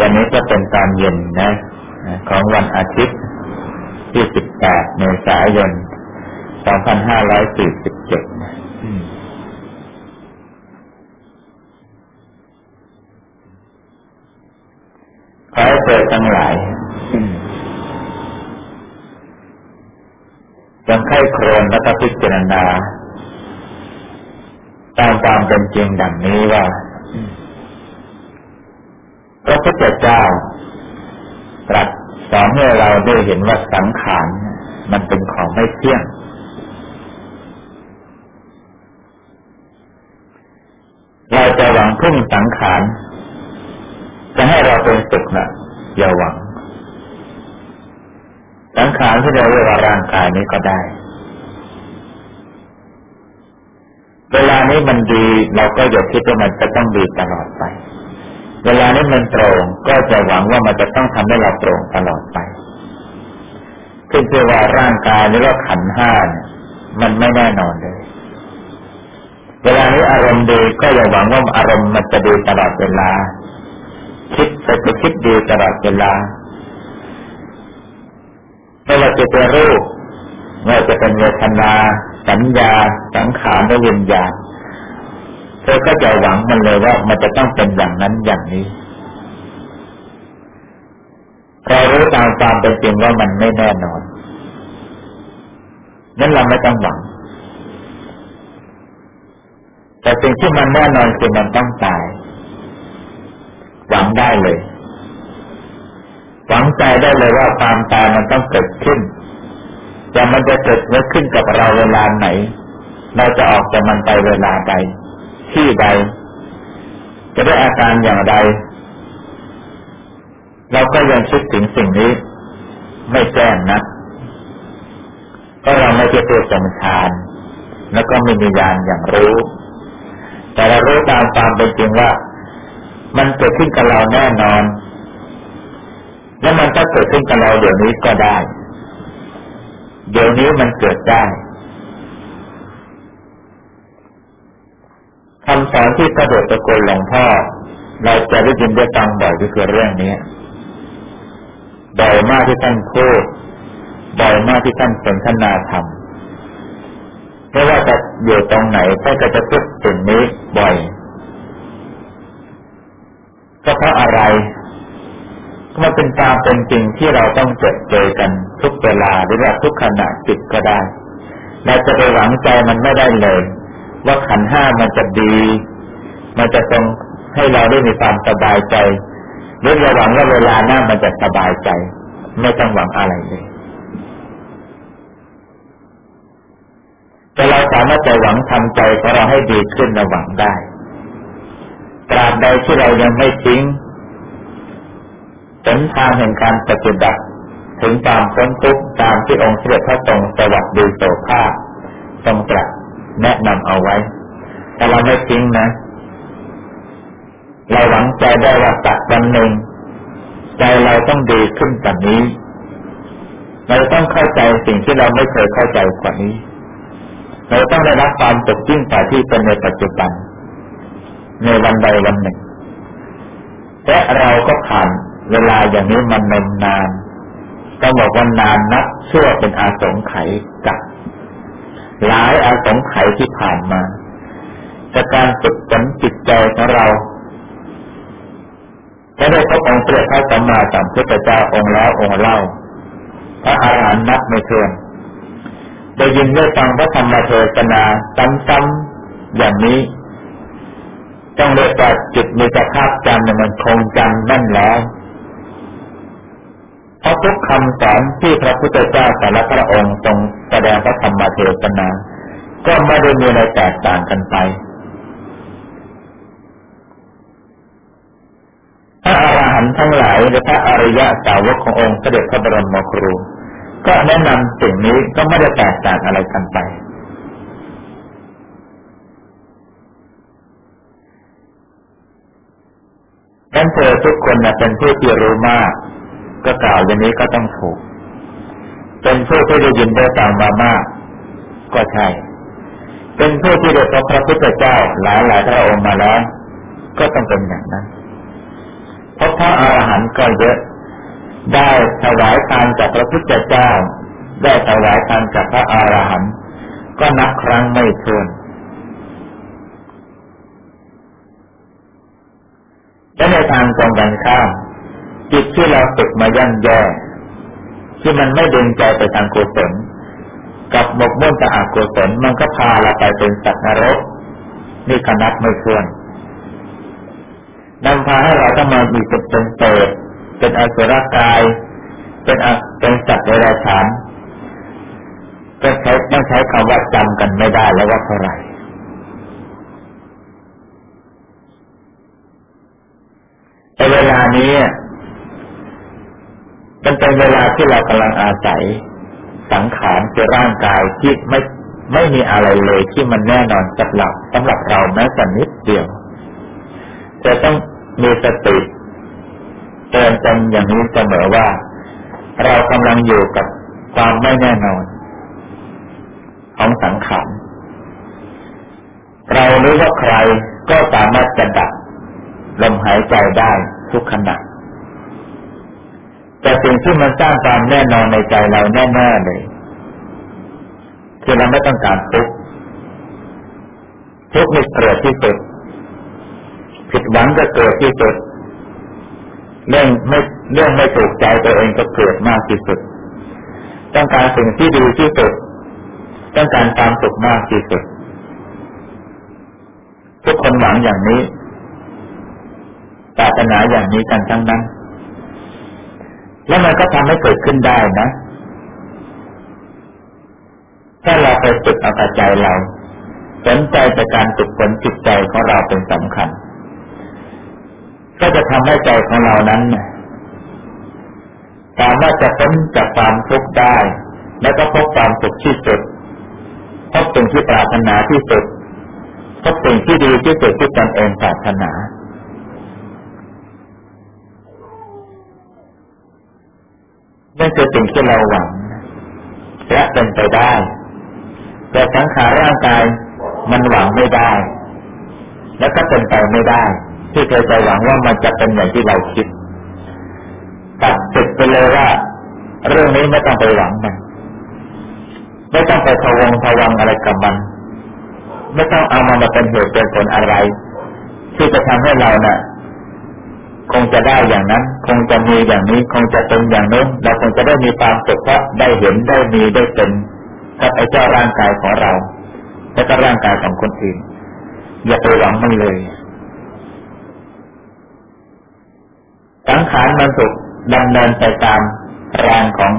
วันนี้ก็เป็นตอนเย็นนะ ของวันอาทิตย์ที่สิบแปดเมษายนสองพันห้าร้อยสี่สิบเจ็ดขอให้เจอทั้งหลายจงไข้โครนและก็พิจารณาตามความเป็นจริงดังนี้ว่า พระพุทธเจ้าตรัสสอนให้เราได้เห็นว่าสังขารมันเป็นของไม่เที่ยง เราจะหวังพึ่งสังขารจะให้เราเป็นสุขนะอย่าหวัง สังขารที่เราเรียกว่าร่างกายนี้ก็ได้ เวลานี้มันดีเราก็อย่าคิดว่ามันจะต้องดีตลอดไป เวลานี้มันตรงก็จะหวังว่ามันจะต้องทำให้เราตรงตลอดไปขึ้นชื่อว่าร่างกายหรือว่าขันห้าเนี่ยมันไม่แน่นอนเลย เวลานี้อารมณ์ดีก็อย่าหวังว่าอารมณ์มันจะดีตลอดเวลา คิดจะจะคิดดีตลอดเวลาไม่ว่าจะเป็นรูปไม่ว่าจะเป็นเวทนา สัญญา สังขารและวิญญาณ เธอก็จะหวังมันเลยว่ามันจะต้องเป็นอย่างนั้นอย่างนี้ เรารู้ตามความเป็นจริงว่ามันไม่แน่นอน นั้นเราไม่ต้องหวัง แต่สิ่งที่มันแน่นอนคือมันต้องตาย หวังได้เลย หวังใจได้เลยว่าความตายมันต้องเกิดขึ้น แต่มันจะเกิดขึ้นกับเราเวลาไหน เราจะออกจากมันไปเวลาใด ที่ใด จะได้อาการอย่างไร เราก็ยังคิดถึงสิ่งนี้ ไม่แจ้งนะก็เราไม่ใช่ตัวสมชานแล้วก็ไม่มีญาณอย่างรู้ แต่เรารู้ตามความเป็นจริงว่า มันเกิดขึ้นกับเราแน่นอน และมันก็เกิดขึ้นกับเราเดี๋ยวนี้ก็ได้ เดี๋ยวนี้มันเกิดได้คำส อนที่พระเดชพระคุณหลวงพ่อ เราจะได้ยินได้ฟังบ่อยก็คือเรื่องนี้บ่อยมากที่ท่านพูดบ่อยมากที่ท่านสนทนาธรรมไม่ว่าจะอยู่ตรงไหนท่านก็จะพูดสิ่งนี้บ่อยก็เพราะอะไรมันเป็นตามเป็นจริงที่เราต้องเจอเจอกันทุกเวลาหรือว่าทุกขณะจิตก็ได้เราจะไปหวังใจมันไม่ได้เลย ว่าขันห้ามันจะดี มันจะทรงให้เราได้มีความสบายใจหรือระหวังว่าเวลาหน้ามันจะสบายใจ ไม่ต้องหวังอะไรเลยแต่เราสามารถจะหวังทำใจของเราให้ดีขึ้นระหวังได้ตราบใดที่เรายังไม่ทิ้งผลทางแห่งการปฏิบัติถึงตามพ้นทุกตามที่องค์เสด็จพระทรงสวัสดีโสภาทรงตรัส แนะนำเอาไว้ แต่เราไม่ทิ้งนะ เราหวังใจได้ว่าสักวันหนึ่งใจเราต้องดีขึ้นกว่านี้ เราต้องเข้าใจสิ่งที่เราไม่เคยเข้าใจกว่านี้ เราต้องได้รับความตกยิ่งกว่าที่เป็นในปัจจุบัน ในวันใดวันหนึ่งและเราก็ผ่านเวลาอย่างนี้มันนมนานต้องบอกว่านานนับชั่วเป็นอาสงไขยกับ หลายอาสงไขยที่ผ่านมาจากการฝึกฝนจิตใจของเราและได้พบองค์เสด็จพระสัมมาสัมพุทธเจ้าองค์แล้วองค์เล่า พระอาหารหันต์นับไม่ถ้วนได้ยินได้ฟังพระธรรมเทศนาซ้ำๆอย่างนี้ ต้องเรียกว่าจิตมีสภาพจำมันคงจำนั่นแล้ว ราะทุกคำสอนที่พระพุทธเจ้าแต่ละพระองค์ทรงแสดงพระธรรมเทศนา ก็ไม่ได้มีอะไรแตกต่างกันไป พระอรหันต์ทั้งหลายหรือพระอริยะสาวกขององค์เสด็จพระบรมครู ก็แนะนำสิ่งนี้ก็ไม่ได้แตกต่างอะไรกันไปดังเธอทุกคนเป็นผู้ที่รู้มาก ก็กล่าวอย่างนี้ก็ต้องถูก เป็นผู้ที่ได้ยินได้ฟังมามาก ก็ใช่ เป็นผู้ที่ได้พบพระพุทธเจ้าหลายหลายพระองค์มาแล้วก็ต้องเป็นอย่างนั้นเพราะพระอรหันต์ก็เยอะ ได้ถวายทานจากพระพุทธเจ้า ได้ถวายทานจากพระอรหันต์ก็นับครั้งไม่ถ้วนและในทางตรงกันข้าม จิตที่เราฝึกมาย่ำแย่ที่มันไม่ดึงใจไปทางกุศลกับหมกมุ่นจะอากุศลมันก็พาเราไปเป็นสัตว์นรกนี่ขนับไม่ควรนำพาให้เราต้องมามีจิตเป็นเปรตเป็นอสุรกาย เป็นเป็นสัตว์เดรัจฉานก็ใช้ต้องใช้คำว่าจำกันไม่ได้แล้วว่าเท่าไหร่ในเวลานี้ เป็นเวลาที่เรากำลังอาศัย สังขารคือร่างกายที่ไม่ไม่มีอะไรเลยที่มันแน่นอนสำหรับสำหรับเราแม้แต่นิดเดียวจะต้องมีสติเตือนใจอย่างนี้เสมอว่า เรากำลังอยู่กับความไม่แน่นอน ของสังขารเราหรือว่าใครก็สามารถจะดับลมหายใจได้ทุกขณะ แต่สิ่งที่มันสร้างความแน่นอนในใจเราแน่ๆเลยคือเราไม่ต้องการทุกข์ทุกข์นี่เกิดที่สุดผิดหวังก็เกิดที่สุดเรื่องไม่เรื่องไม่ถูกใจตัวเองก็เกิดมากที่สุด ต้องการสิ่งที่ดีที่สุด ต้องการความสุขมากที่สุด ทุกคนหวังอย่างนี้ปรารถนาอย่างนี้กันทั้งนั้น แล้วมันก็ทำให้เกิดขึ้นได้นะถ้าเราไปฝึกเอาใจเราสนใจในการฝึกฝนจิตใจของเราเป็นสำคัญ ก็จะทำให้ใจของเรานั้นสามารถจะพ้นจากความทุกข์ได้ แล้วก็พบความสุขที่สุดพบสิ่งที่ปรารถนาที่สุดพบสิ่งที่ดีที่สุดที่ตนเองปรารถนา นั่นคือสิ่งที่เราหวังและเป็นไปได้ แต่สังขารร่างกายมันหวังไม่ได้ แล้วก็เป็นไปไม่ได้ ที่เคยใจหวังว่ามันจะเป็นอย่างที่เราคิด ตัดติดไปเลยว่า เรื่องนี้ไม่ต้องไปหวังมันไม่ต้องไปพวงพวังอะไรกับมัน ไม่ต้องเอามันมาเป็นเหตุเป็นผลอะไร ที่จะทำให้เราเนะ่ะ คงจะได้อย่างนั้น คงจะมีอย่างนี้ คงจะเป็นอย่างนู้นเราคงจะได้มีความสุขเพราะได้เห็นได้มีได้เป็นกับไอ้เจ้าร่างกายของเรา และก็ร่างกายของคนอื่นอย่าไปหวังมันเลยสังขารมันถูกดำเนินไปตามแรงของ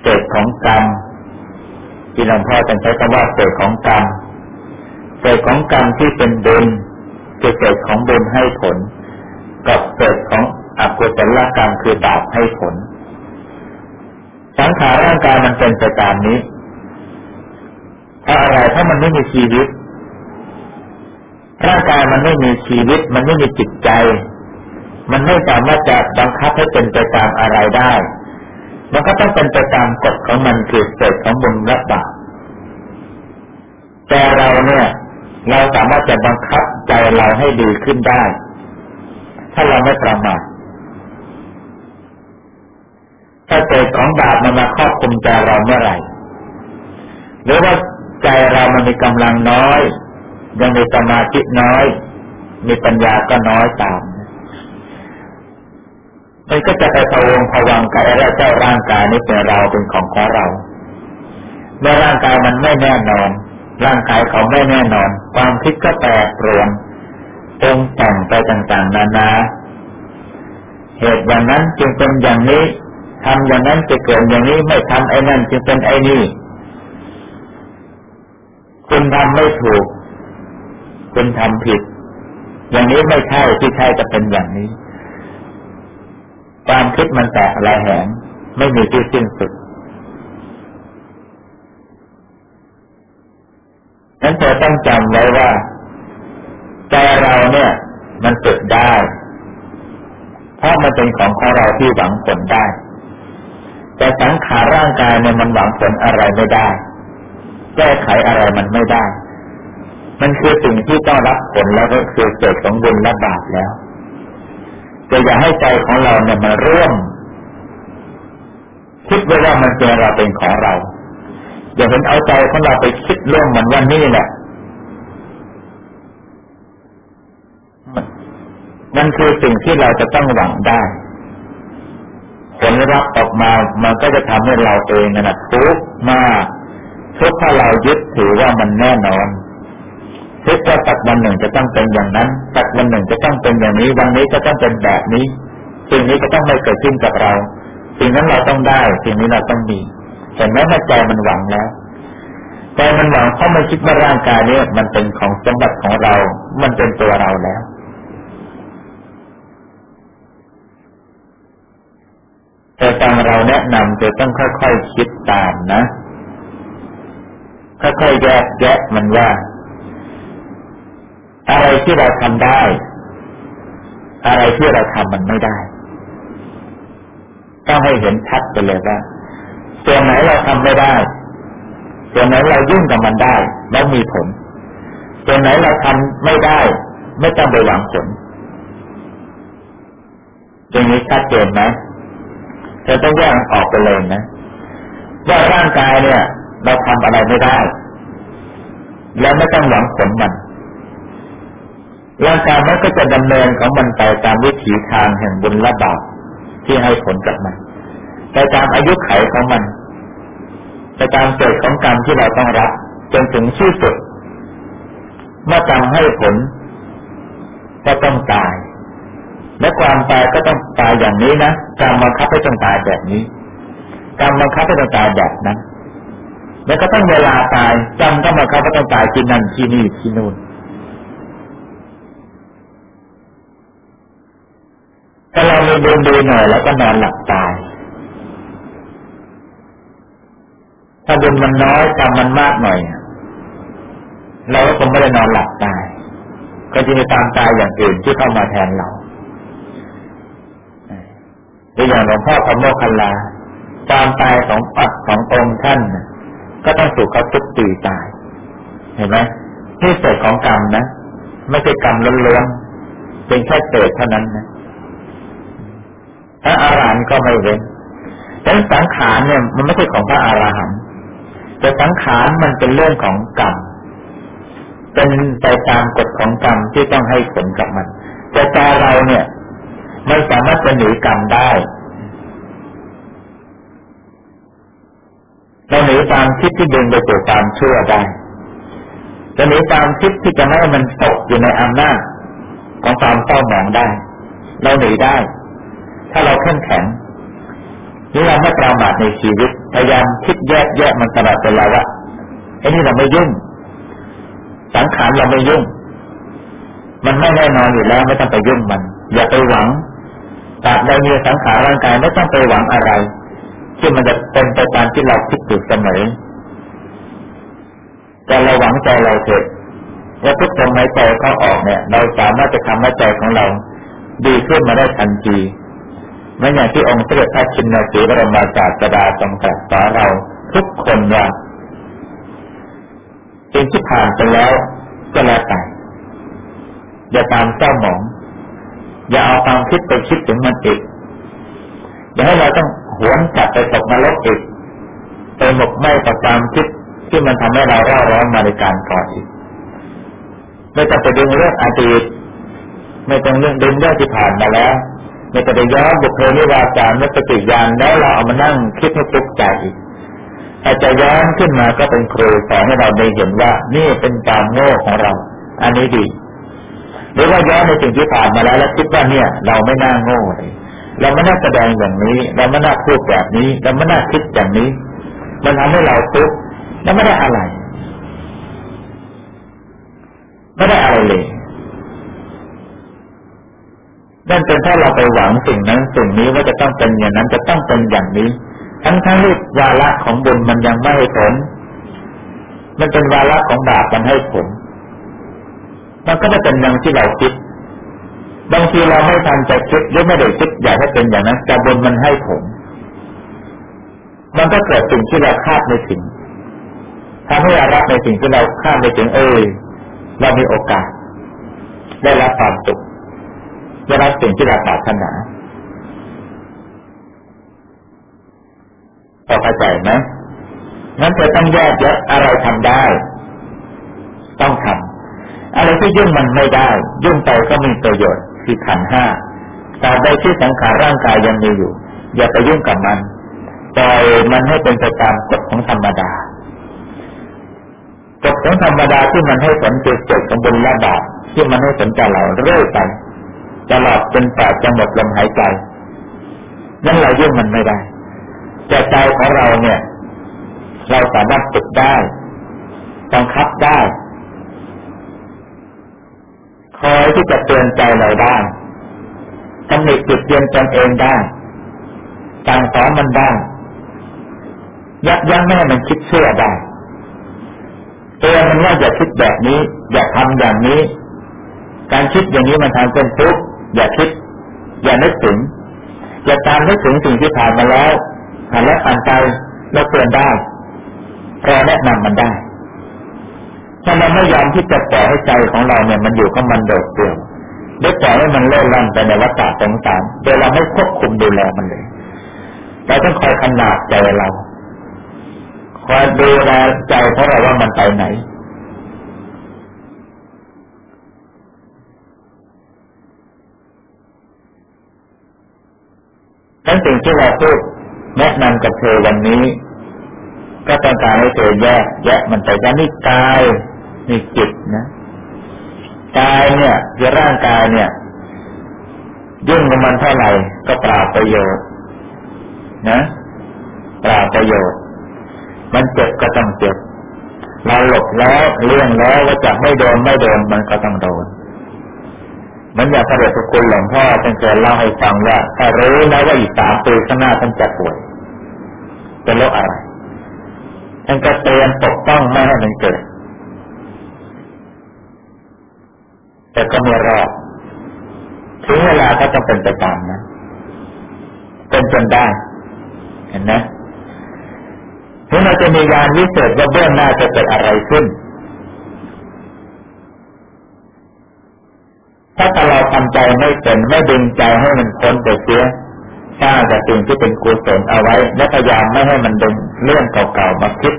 เศษของกรรมที่หลวงพ่อจะใช้คำว่าเศษของกรรมเศษของกรรมที่เป็นบุญคือเศษของบุญให้ผล กับเกิดของอกุศลกรรมคือบาปให้ผล สังขารร่างกายมันเป็นไปตามนี้ถ้าอะไรถ้ามันไม่มีชีวิตร่างกายมันไม่มีชีวิต มันไม่มีจิตใจ มันไม่สามารถจะบังคับให้เป็นไปตามอะไรได้ มันก็ต้องเป็นไปตามกฎของมันคือเกิดของบุญและบาปแต่เราเนี่ย เราสามารถจะบังคับใจเราให้ดีขึ้นได้ ถ้าเราไม่ประมาทถ้าเกิดของบาปมันมาครอบคุมใจเราเมื่อไหร่ หรือว่าใจเรามันมีกำลังน้อย ยังมีสมาธิน้อย มีปัญญาก็น้อยตามมันก็จะไปพะวงพวังกายและเจ้าร่างกายนี้เป็นเราเป็นของของเราเมื่อร่างกายมันไม่แน่นอน ร่างกายเขาไม่แน่นอน ความคิดก็แปรปรวน ปรุงแต่งไปต่างๆ นานา เหตุอย่างนั้นจึงเป็นอย่างนี้ทำอย่างนั้นจะเกิดอย่างนี้ไม่ทำไอ้นั่นจึงเป็นไอ้นี่ คุณทำไม่ถูก คุณทำผิด อย่างนี้ไม่ใช่ที่ใช่จะเป็นอย่างนี้ ความคิดมันแตกลายแหง ไม่มีที่สิ้นสุดนั้นเธอต้องจำไว้ว่า ใจเราเนี่ย มันฝึกได้ เพราะมันเป็นของของเราที่หวังผลได้ แต่สังขารร่างกายเนี่ยมันหวังผลอะไรไม่ได้ แก้ไขอะไรมันไม่ได้ มันคือสิ่งที่ต้องรับผลแล้วก็คือเกิดของบุญและบาปแล้วแต่อย่าให้ใจของเราเนี่ยมาร่วมคิดไว้ว่ามันเป็นเราเป็นของเรา อย่าเห็นเอาใจของเราไปคิดเรื่องมันว่านี่แหละ มันคือสิ่งที่เราจะต้องหวังได้ผลรับออกมามันก็จะทำให้เราเองนะทุกข์มากทุกข์ถ้าเรายึดถือว่ามันแน่นอนคิดว่าสักวันหนึ่งจะต้องเป็นอย่างนั้นสักวันหนึ่งจะต้องเป็นอย่างนี้ วันนี้จะต้องเป็นแบบนี้สิ่งนี้จะต้องไม่เกิดขึ้นกับเรา สิ่งนั้นเราต้องได้ สิ่งนี้เราต้องมีเห็นไหมว่าใจมันหวังแล้วใจมันหวังเพราะมันคิดว่าร่างกายนี้มันเป็นของสมบัติของเรา มันเป็นตัวเราแล้ว แต่ตามเราแนะนำจะต้องค่อยๆคคิดตามนะค่อยๆแยกแยะมันว่า อะไรที่เราทำได้ อะไรที่เราทำมันไม่ได้ต้องให้เห็นชัดไปเลยว่าส่วนไหนเราทำไม่ได้ ส่วนไหนเรายุ่งกับมันได้ แล้วมีผล ส่วนไหนเราทำไม่ได้ ไม่ต้องไปหวังผลอย่างนี้ชัดเจนไหม จะต้องแยกออกไปเลยนะว่าร่างกายเนี่ย เราทำอะไรไม่ได้ แล้วไม่ต้องหวังผลมันร่างกายมันก็จะดำเนินของมันไปตามวิถีทางแห่งบุญและบาปที่ให้ผลกับมันไปตามอายุไขของมันไปตามเกิดของกรรมที่เราต้องรับจนถึงที่สุดเมื่อกรรมให้ผลก็ต้องตาย และความตายก็ต้องตายอย่างนี้นะกรรมบังคับให้ต้องตายแบบนี้กรรมบังคับให้ต้องตายแบบนั้น แล้วก็ต้องเวลาตายกรรมก็บังคับให้ต้องตายที่นั่นที่นี่ที่นู่นถ้าเรามีบุญดีหน่อยแล้วก็นอนหลับตายถ้าบุญมันน้อยกรรมมันมากหน่อยเราก็คงไม่ได้นอนหลับตาย ก็จะมีตามตายอย่างอื่นที่เข้ามาแทนเรา ตัวอย่างหลวงพ่อพระโมคคัลลาความตายของปัดขององค์ท่านก็ต้องถูกเขาทุบตีตาย เห็นไหมที่เศษของกรรมนะ ไม่ใช่กรรมล้วนๆเป็นแค่เศษเท่านั้นนะพระอารหันต์ก็ไม่เว้นแต่สังขารเนี่ย มันไม่ใช่ของพระอาหารหันต์แต่สังขารมันเป็นเรื่องของกรรมเป็นไปตามกฎของกรรมที่ต้องให้ผลกับมัน แต่ใจเราเนี่ย ไม่สามารถจะหนีกรรมได้เราหนีตามคิดที่ดึงไปสู่ความชั่วได้จะหนีตามคิดที่จะไม่ให้มันตกอยู่ในอำนาจของความเศร้าหมองได้ เราหนีได้ ถ้าเราเข้มแข็งนี่เราไม่ประมาทในชีวิตพยายามคิดแยกแยะมันตลอดเวลาว่าไอ้นี่เราไม่ยุ่ง สังขารเราไม่ยุ่ง มันไม่แน่นอนอยู่แล้วไม่ต้องไปยุ่งมัน อย่าไปหวัง ตราบใดมีสังขารร่างกายไม่ต้องไปหวังอะไร ที่มันจะเป็นไปตามที่เราคิดอยู่เสมอแต่เราหวังใจเราเถิดว่าทุกลมหายใจเขาออกเนี่ย เราสามารถจะทำให้ใจของเรา ดีขึ้นมาได้ทันทีไม่อย่างที่องค์เสด็จพระชินาสีบรมศาสดาทรงตรัสสอนเราทุกคนว่าสิ่งที่ผ่านไปแล้วก็แล้วไปอย่าตามเจ้าหมอง อย่าเอาความคิดไปคิดถึงมันอีกอย่าให้เราต้องหวนกลับไปตกนรกอีกไปหมกไหม้กับความคิดที่มันทำให้เราเร่าร้อนมาในการก่ออีกไม่ต้องไปดึงเรื่องอดีตไม่ต้องเรื่องดึงเรื่องที่ผ่านมาแล้วไม่ต้องไปย้อนบุคเพนิวาจารนัสติยานแล้วเราเอามานั่งคิดให้ทุกข์ใจอีกอาจจะย้อนขึ้นมาก็เป็นครูสอนให้เราได้เห็นว่านี่เป็นการโง่ของเรา อันนี้ดี หรือว่าย้อนในสิ่งที่ผ่านมาแล้วแล้วคิดว่าเนี่ย เราไม่น่าโง่เลยเราไม่น่าแสดงอย่างนี้ เราไม่น่าพูดแบบนี้ เราไม่น่าคิดอย่างนี้ มันทำให้เราทุกข์แล้วไม่ได้อะไร ไม่ได้อะไรเลยนั่นเป็นถ้าเราไปหวังสิ่งนั้นสิ่งนี้ว่าจะต้องเป็นอย่างนั้นจะต้องเป็นอย่างนี้ ทั้งทั้งที่วาระของบุญมันยังไม่ให้ผล มันเป็นวาระของบาปมันให้ผล มันก็ไม่เป็นอย่างที่เราคิด บางทีเราไม่ทันจะคิดหรือไม่ได้คิดอยากให้เป็นอย่างนั้นแต่บนมันให้ผลมันก็เกิดสิ่งที่เราคาดไม่ถึงทำให้เรารับในสิ่งที่เราคาดไม่ถึงเออเรามีโอกาส ได้รับความสุขจะรับสิ่งที่เราปรารถนาพอเข้าใจไหมนั้นจะต้องแยกแยะอะไรทำได้ ต้องทำ อะไรที่ยุ่งมันไม่ได้ ยุ่งไปก็มีประโยชน์คือขันห้าตราบใดที่สังขารร่างกายยังมีอยู่ อย่าไปยุ่งกับมันปล่อยมันให้เป็นไปตามกฎของธรรมดากฎของธรรมดาที่มันให้ผลเกิดเกิดกับบุญและบาปที่มันให้ผลแก่เราเรื่อยไปตลอดจนกว่าจะหมดลมหายใจนั่นเรายุ่งมันไม่ได้แต่ใจของเราเนี่ย เราสามารถฝึกได้บังคับได้ คอยที่จะเตือนใจเราได้ตำหนิจุดเย็นตนเองได้สั่งสอนมันได้ยับยั้งไม่ให้มันคิดเชื่อได้เตือนมันว่าอย่าคิดแบบนี้ อย่าทำอย่างนี้ การคิดอย่างนี้มันทำเป็นทุกข์อย่าคิด อย่านึกถึง อย่าตามนึกถึงสิ่งที่ผ่านมาแล้วผ่านแล้วผ่านไปเราเตือนได้เราแนะนำมันได้ ถ้าเราไม่ยอมที่จะปล่อยให้ใจของเราเนี่ย มันอยู่กับมันโดดเดี่ยวเดี๋ยวปล่อยให้มันเล่นล่อนไปในวัฏฏะสงสารโดยเราไม่ควบคุมดูแลมันเลยเราต้องคอยขนาดใจเราคอยดูแลใจของเราว่ามันไปไหนทั้งสิ่งที่เราพูดแนะนำกับเธอวันนี้ ก็ต้องการให้เธอแยกแยกมันไปว่านี่กาย นี่จิตนะกายเนี่ยคือร่างกายเนี่ยยุ่งกับมันเท่าไหร่ก็เปล่าประโยชน์นะเปล่าประโยชน์ มันเจ็บก็ต้องเจ็บเราหลบแล้วเลี่ยงแล้วว่าจะไม่โดนไม่โดนมันก็ต้องโดนมันอยากพระเดชพระคุณหลวงพ่อท่านเคยเล่าให้ฟังว่าถ้ารู้นะว่าอีกสามปีข้างหน้าท่านจะป่วยเป็นโรคอะไรท่านก็เตือนปกป้องไม่ให้มันเกิด แต่ก็ไม่รอดถึงเวลาก็ต้องเป็นไปตามนะเป็นจนได้ เห็นไหมถึงเราจะมียานวิเศษว่าเบื้องหน้าจะเกิดอะไรขึ้น ถ้าเราทำใจไม่เป็นไม่ดึงใจให้มันพ้นไปเสียสร้างแต่สิ่งที่เป็นกุศลเอาไว้ และพยายามไม่ให้มันดึงเรื่องเก่าๆมาคิด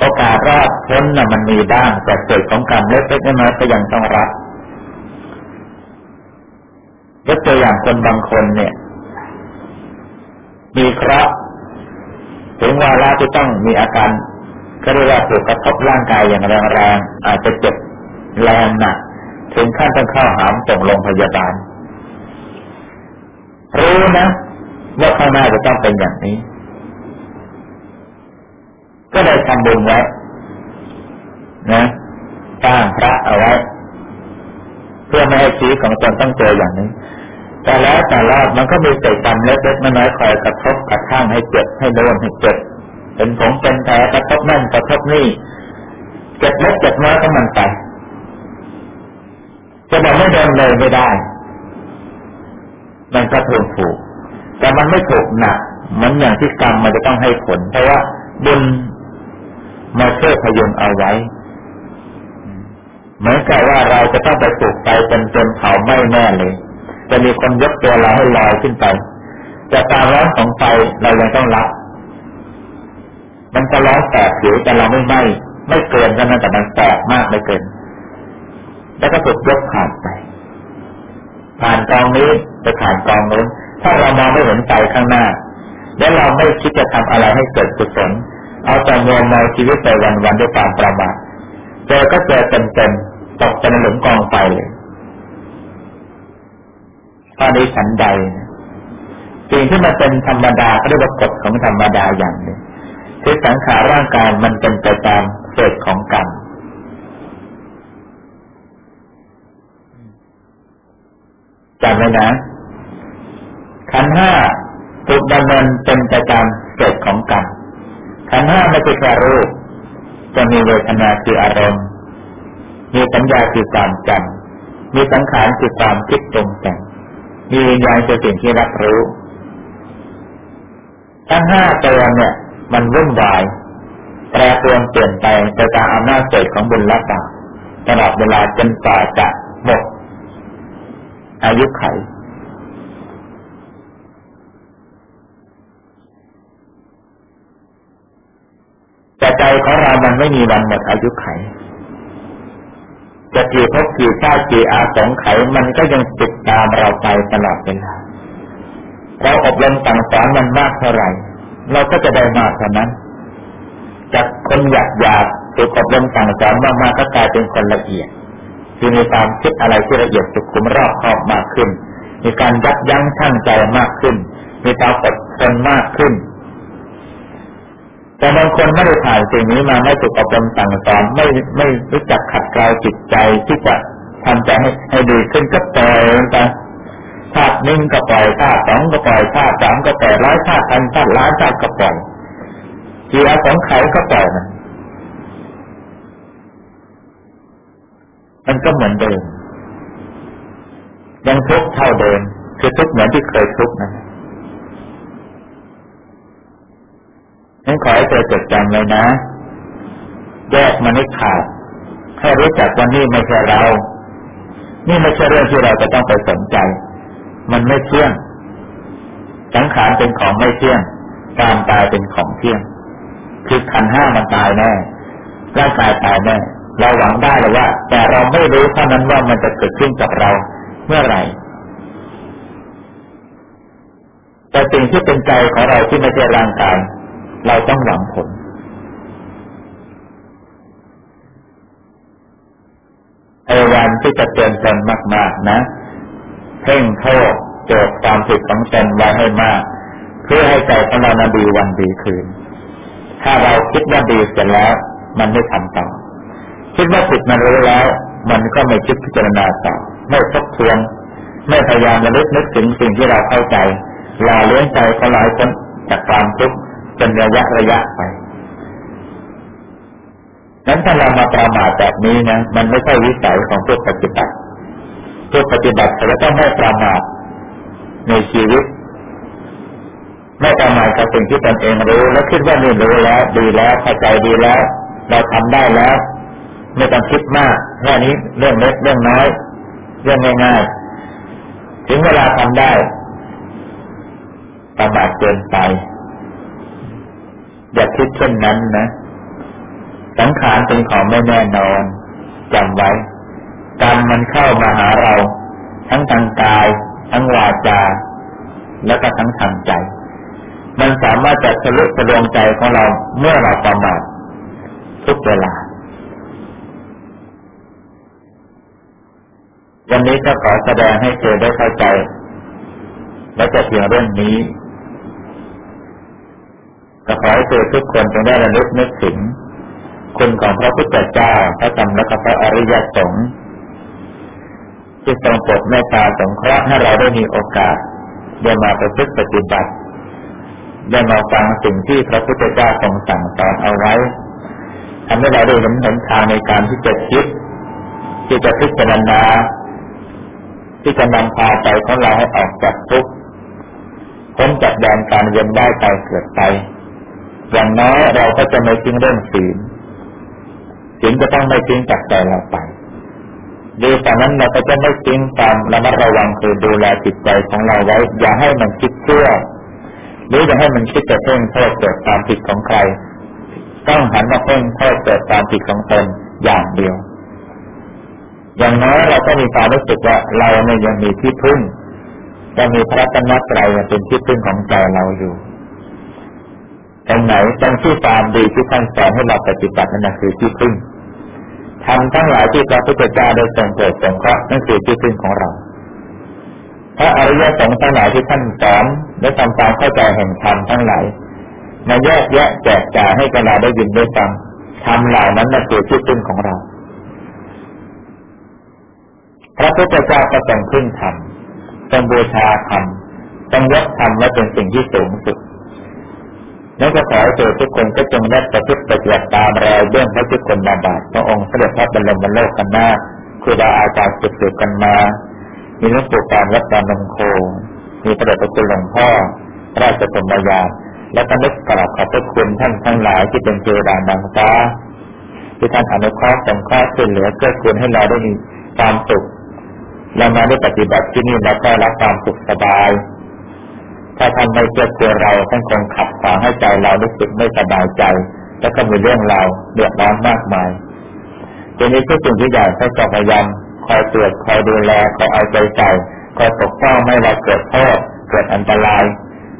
โอกาสรอดพ้นน่ะมันมีบ้างแต่เกิดของกรรมเล็กๆน้อยๆก็ยังต้องรับยกตัวอย่างคนบางคนเนี่ย มีเคราะห์ถึงวาระที่ต้องมีอาการก็เรียกว่าถูกกระทบร่างกายอย่างแรงๆอาจจะเจ็บแรงหนักถึงขั้นต้องเข้าหามส่งโรงพยาบาลรู้นะว่าข้างหน้าจะต้องเป็นอย่างนี้ ก็ได้ทำบุญไว้นะสร้างพระเอาไว้ เพื่อไม่ให้ชีวิตของตนต้องเจออย่างนี้ แต่แล้วแต่ละมันก็มีเศษกรรมเล็กๆน้อยๆคอยกระทบกระทั่งให้เจ็บให้โดนให้เจ็บเป็นผมเป็นแผลกระทบนั่นกระทบนี่เจ็บเล็กเจ็บน้อยก็มันไปจะบอกไม่โดนเลยไม่ได้ มันก็ถูกถูกแต่มันไม่ถูกหนักมันอย่างที่กรรมมันจะต้องให้ผล เพราะว่าบุญ มาช่วยพยุงเอาไว้เหมือนกับว่าเราจะต้องไปปลูกไฟจนจนเผาไหม้แน่เลย จะมีคนยกตัวเราให้ลอยขึ้นไปแต่ตามร้อนของไฟเรายังต้องรับ มันจะร้อนแตกผิวแต่เราไม่ไหม้ไม่เกินกันนะแต่มันแตกมากไม่เกิน แล้วก็ถูกยกผ่านไป ผ่านกองนี้ไปผ่านกองนู้นถ้าเรามองไม่เห็นใจข้างหน้า แล้วเราไม่คิดจะทำอะไรให้เกิดกุศล แต่มัวเมาชีวิตไปวันๆด้วยความประมาทเจอก็เจอเต็มๆตกเป็นหลุมกองไฟเลยตอนนี้ฉันใดสิ่งที่มันเป็นธรรมดาก็เรียกว่ากฎของธรรมดาอย่างหนึ่งคือสังขารร่างกายมันเป็นไปตามเศษของกรรมจำไว้นะขันห้าถูกดำเนินเป็นไปตามเกิดของกรรม ขันห้าไม่ใช่แค่รูปจะมีเวทนาคืออารมณ์ มีสัญญาคือความจำมีสังขารคือความคิดตรงแต่งมีวิญญาณคือสิ่งที่รับรู้ทั้งห้าตัวเนี่ย มันวุ่นวาย แปรปรวนเปลี่ยนไปไปตามอำนาจเกิดของบุญและบาปตลอดเวลาจนกว่าจะหมดอายุไข แต่ใจของเรามันไม่มีวันหมดอายุไข จะกี่พบกี่ชาติกี่อาสงไขมันก็ยังติดตามเราไปตลอดเวลาเราอบรมสั่งสอนมันมากเท่าไหร่ เราก็จะได้มากเท่านั้น จากคนอยากอยากถูกอบรมสั่งสอนมากๆก็กลายเป็นคนละเอียดคือมีความคิดอะไรที่ละเอียดสุขุมรอบคอบมากขึ้น มีการยับยั้งชั่งใจมากขึ้น มีความอดทนมากขึ้น แต่บางคนไม่ได้ผ่านสิ่งนี้มาไม่ถูกอบรมสั่งสอนไม่ไม่รู้จักขัดเกลาจิตใจที่จะทำใจให้ให้ดีขึ้นก็ปล่อยไปชาติหนึ่งก็ปล่อยชาติสองก็ปล่อยชาติสามก็ปล่อยร้อยชาติพันชาติล้านชาติก็ปล่อยจีอาสองไขก็ปล่อยมันมันก็เหมือนเดิมยังทุกเท่าเดิมคือทุกเหมือนที่เคยทุกข์นะนั้นขอให้เธอจดจำเลยนะ แยกมันให้ขาดให้รู้จักว่านี่ไม่ใช่เรา นี่ไม่ใช่เรื่องที่เราจะต้องไปสนใจ มันไม่เที่ยง สังขารเป็นของไม่เที่ยง การตายเป็นของเที่ยง คือขันห้ามันตายแน่ร่างกายตายแน่ เราหวังได้เลยว่า แต่เราไม่รู้เท่านั้นว่ามันจะเกิดขึ้นกับเราเมื่อไหร่แต่สิ่งที่เป็นใจของเราที่ไม่ใช่ร่างกาย เราต้องหวังผลพยายามที่จะเตือนตนมาก ๆ นะเพ่งโทษโจทย์ความผิดของตนไว้ให้มาก เพื่อให้ใจของเราดีวันดีคืน ถ้าเราคิดว่าดีเสร็จแล้ว มันไม่ทำต่อ คิดว่าผิดมันรู้แล้ว มันก็ไม่คิดพิจารณาต่อ ไม่ทบทวน ไม่พยายามระลึกนึกถึงสิ่งที่เราเข้าใจลาเลี้ยงใจเขาหลายคนจากความทุกข์ เป็นระยะระยะไปนั้นถ้าเรามาประมาทแบบนี้นะมันไม่ใช่วิสัยของผู้ปฏิบัติผู้ปฏิบัติเขาจะต้องไม่ประมาทในชีวิต ไม่ประมาทกับสิ่งที่ตนเองรู้แล้วคิดว่านี่รู้แล้ว ดีแล้วเข้าใจดีแล้ว เราทำได้แล้ว ไม่ต้องคิดมากแค่นี้เรื่องเล็กเรื่องน้อย เรื่องง่ายๆถึงเวลาทำได้ประมาทเกินไป อย่าคิดเช่นนั้นนะ สังขารเป็นของไม่แน่นอนจำไว้กรรมมันเข้ามาหาเรา ทั้งทางกาย ทั้งวาจา แล้วก็ทั้งทางใจ มันสามารถจะทะลุทะลวงใจของเราเมื่อเราประมาททุกเวลา วันนี้ก็ขอแสดงให้เธอได้เข้าใจ และจะเพียงเรื่องนี้ ขอให้เธอทุกคนจงได้ระลึกนึกถึง คุณของพระพุทธเจ้าพระธรรมและพระอริยสงฆ์ที่ทรงโปรดเมตตาสงเคราะห์ให้เราได้มีโอกาสได้มาประพฤติปฏิบัติได้มาฟังสิ่งที่พระพุทธเจ้าทรงสั่งสอนเอาไว้ทำให้เราได้เห็นหนทางในการที่จะคิด ที่จะพิจารณาที่จะนำพาใจของเราให้ออกจากทุกข์พ้นจากแดนการเวียนได้ไปเกิดไป อย่างน้อยเราก็จะไม่ทิ้งเรื่องศีลศีลจะต้องไม่ทิ้งจากใจเราไปดีจากนั้นเราก็จะไม่ทิ้งความระมัดระวังคือดูแลจิตใจของเราไว้ อย่าให้มันคิดเชื่อหรืออย่าให้มันคิดจะเพ่งโทษเกิดความผิดของใคร ต้องหันมาเพ่งโทษเกิดความผิดของตนอย่างเดียว อย่างน้อยเราก็มีความรู้สึกว่าเราเนี่ยยังมีที่พึ่งจะมีพระตนตรัยเป็นที่พึ่งของใจเราอยู่ ตรงไหนตรงที่ความดีที่ท่านสอนให้เราปฏิบัตินั่นคือที่พึ่งทำทั้งหลายที่พระพุทธเจ้าได้ทรงโปรดทรงเคราะห์นั่นคือที่พึ่งของเราพระอริยสงฆ์ทั้งหลายที่ท่านสอนได้ทำความเข้าใจแห่งธรรมทั้งหลายมาแยกแยะแจกจ่ายให้กันเราได้ยินได้ฟังทำเหล่านั้นนั่นคือที่พึ่งของเรา พระพุทธเจ้าก็ต้องพึ่งธรรมต้องบูชาธรรมต้องยกธรรมไว้เป็นสิ่งที่สูงสุด นักขอให้เจอทุกคนก็จงได้ประพฤติปฏิบัติตามรอยเบื้องพระจุคนบาบาทพระองค์เสด็จพระบรมบรรโลกกันหน้าครูบาอาจารย์สืบกันมา มีหลวงปู่การวัดตานมโค มีประเดชพระคุณหลวงพ่อ ราชสมญาและก็นึกกราบขอบพระคุณท่านทั้งหลายที่เป็นเจดานางฟ้าที่ท่านอนุเคราะห์สงเคราะห์ช่วยเหลือเกื้อกูลให้เราได้มีความสุขเรามาได้ปฏิบัติที่นี่เราก็รับความสุขสบาย ถ้าท่านไม่เชื่อตัวเราท่านคงขัดขวางให้ใจเรารู้สึกไม่สบายใจ แล้วก็มีเรื่องเราเดือดร้อนมากมายทีนี้ทุกสิ่งทุกอย่างท่านจะพยายามคอยตรวจคอยดูแลคอยเอาใจใส่คอยปกป้องไม่เราเกิดโทษเกิดอันตราย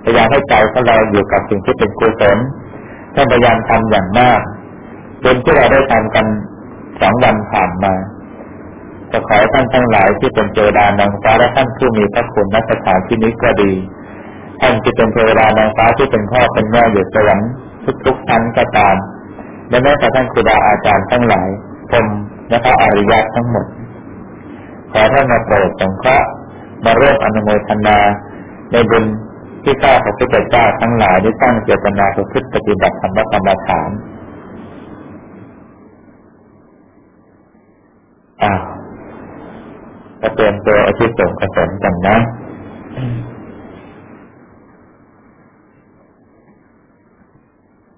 พยายามให้ใจของเราอยู่กับสิ่งที่เป็นกุศลท่านพยายามทำอย่างมากจนที่เราได้ทำกันสองวันผ่านมาจะขอท่านทั้งหลายที่เป็นเจดานางฟ้าและท่านผู้มีพระคุณนักสถานที่นี้ก็ดี ท่านที่เป็นเทวดานางฟ้าที่เป็นพ่อเป็นแม่อยู่สวรรค์ทุกๆท่านก็ตามและแม้แต่ท่านครูบาอาจารย์ทั้งหลายพรมและพระอริยะทั้งหมด ขอท่านมาโปรดสงเคราะห์มาร่วมอนุโมทนา ในบุญที่ข้าพระพุทธเจ้าทั้งหลายได้ตั้งเจตนาประพฤติปฏิบัติธรรมกรรมฐานอ้าก็เตรียมตัวอธิษฐานกุศลกันนะ